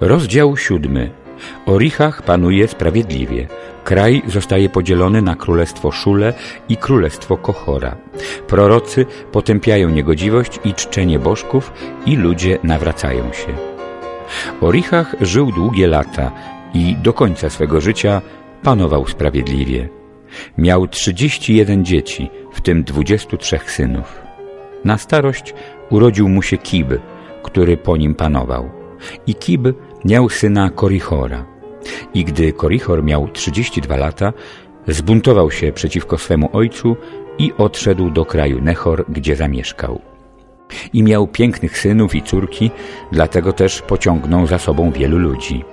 Rozdział siódmy. O Richach panuje sprawiedliwie. Kraj zostaje podzielony na królestwo Szule i królestwo Kochora. Prorocy potępiają niegodziwość i czczenie bożków i ludzie nawracają się. O Richach żył długie lata i do końca swego życia panował sprawiedliwie. Miał 31 dzieci, w tym 23 synów. Na starość urodził mu się Kib, który po nim panował. I Kib miał syna Korichora. I gdy Korichor miał 32 lata, zbuntował się przeciwko swemu ojcu i odszedł do kraju Nechor, gdzie zamieszkał. I miał pięknych synów i córki, dlatego też pociągnął za sobą wielu ludzi.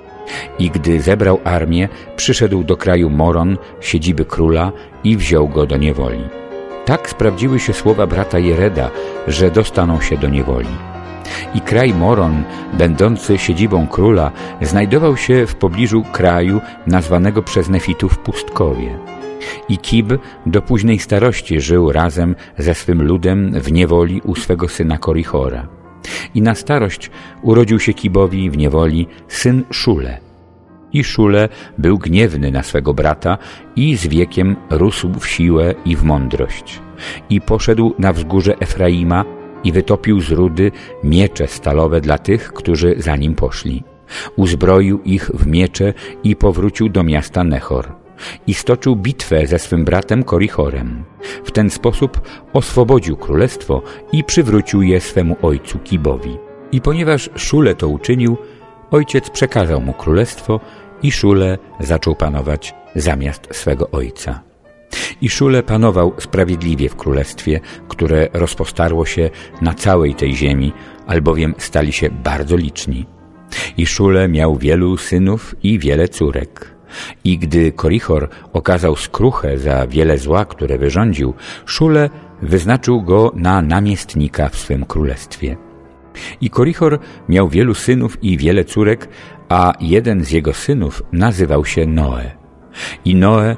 I gdy zebrał armię, przyszedł do kraju Moron, siedziby króla i wziął go do niewoli. Tak sprawdziły się słowa brata Jereda, że dostaną się do niewoli. I kraj Moron, będący siedzibą króla, znajdował się w pobliżu kraju nazwanego przez Nefitów Pustkowie. I Kib do późnej starości żył razem ze swym ludem w niewoli u swego syna Korichora. I na starość urodził się Kibowi w niewoli syn Szule. I Szule był gniewny na swego brata i z wiekiem rósł w siłę i w mądrość. I poszedł na wzgórze Efraima i wytopił z rudy miecze stalowe dla tych, którzy za nim poszli. Uzbroił ich w miecze i powrócił do miasta Nechor. I stoczył bitwę ze swym bratem Korichorem. W ten sposób oswobodził królestwo i przywrócił je swemu ojcu Kibowi. I ponieważ Szule to uczynił, ojciec przekazał mu królestwo i Szule zaczął panować zamiast swego ojca. I Szule panował sprawiedliwie w królestwie, które rozpostarło się na całej tej ziemi, albowiem stali się bardzo liczni. I Szule miał wielu synów i wiele córek. I gdy Korichor okazał skruchę za wiele zła, które wyrządził, Szule wyznaczył go na namiestnika w swym królestwie. I Korichor miał wielu synów i wiele córek, a jeden z jego synów nazywał się Noe. I Noe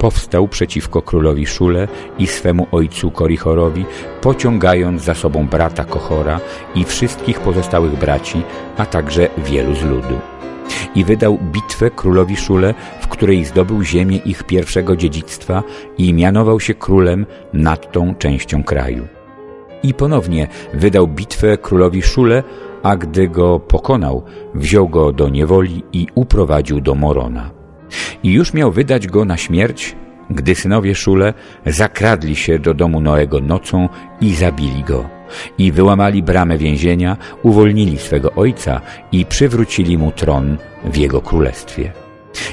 powstał przeciwko królowi Szule i swemu ojcu Korichorowi, pociągając za sobą brata Kochora i wszystkich pozostałych braci, a także wielu z ludu. I wydał bitwę królowi Szule, w której zdobył ziemię ich pierwszego dziedzictwa i mianował się królem nad tą częścią kraju. I ponownie wydał bitwę królowi Szule, a gdy go pokonał, wziął go do niewoli i uprowadził do Morona. I już miał wydać go na śmierć, gdy synowie Szule zakradli się do domu Noego nocą i zabili go. I wyłamali bramę więzienia, uwolnili swego ojca i przywrócili mu tron w jego królestwie.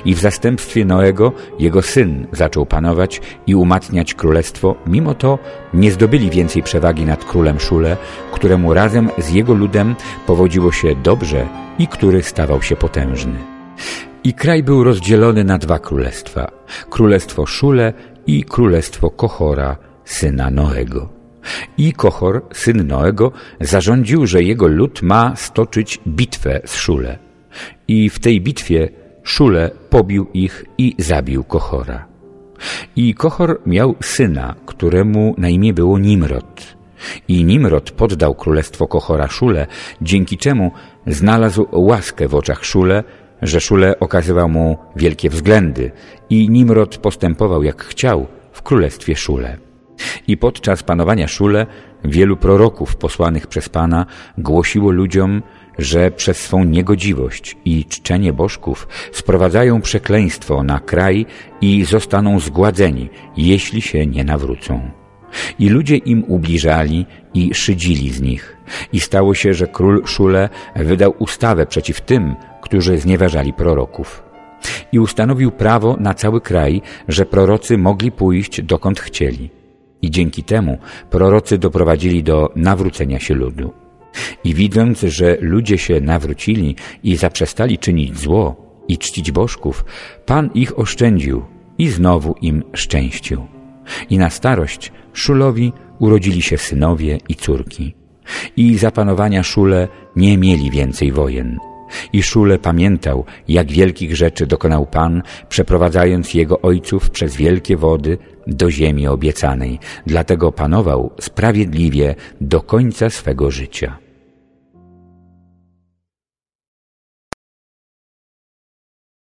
I w zastępstwie Noego jego syn zaczął panować i umacniać królestwo, mimo to nie zdobyli więcej przewagi nad królem Szule, któremu razem z jego ludem powodziło się dobrze i który stawał się potężny. I kraj był rozdzielony na dwa królestwa. Królestwo Szule i królestwo Kochora, syna Noego. I Kochor, syn Noego, zarządził, że jego lud ma stoczyć bitwę z Szule. I w tej bitwie Szule pobił ich i zabił Kochora. I Kochor miał syna, któremu na imię było Nimrod. I Nimrod poddał królestwo Kochora Szule, dzięki czemu znalazł łaskę w oczach Szule, że Szule okazywał mu wielkie względy i Nimrod postępował jak chciał w królestwie Szule. I podczas panowania Szule wielu proroków posłanych przez Pana głosiło ludziom, że przez swą niegodziwość i czczenie bożków sprowadzają przekleństwo na kraj i zostaną zgładzeni, jeśli się nie nawrócą. I ludzie im ubliżali i szydzili z nich. I stało się, że król Szule wydał ustawę przeciw tym, którzy znieważali proroków. I ustanowił prawo na cały kraj, że prorocy mogli pójść dokąd chcieli. I dzięki temu prorocy doprowadzili do nawrócenia się ludu. I widząc, że ludzie się nawrócili i zaprzestali czynić zło i czcić bożków, Pan ich oszczędził i znowu im szczęścił. I na starość Szulowi urodzili się synowie i córki. I za panowania Szule nie mieli więcej wojen. I Szule pamiętał, jak wielkich rzeczy dokonał Pan, przeprowadzając jego ojców przez wielkie wody do ziemi obiecanej. Dlatego panował sprawiedliwie do końca swego życia.